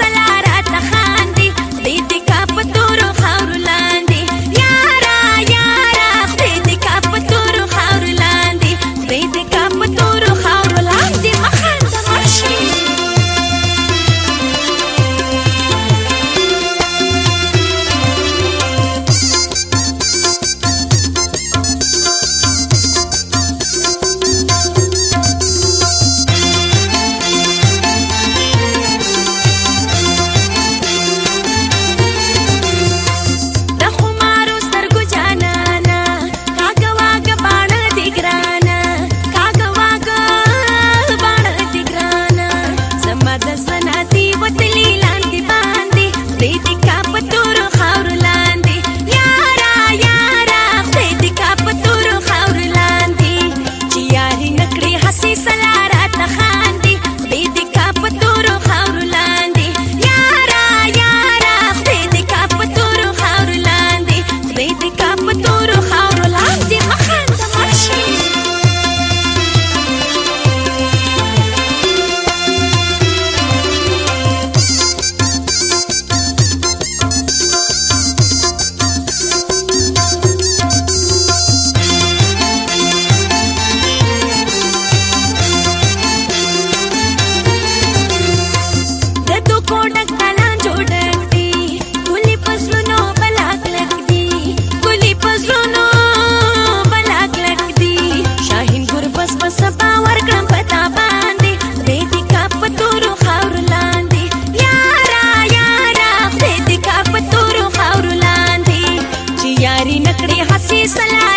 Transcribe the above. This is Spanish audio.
Salam. سلارت لخان crías así salada.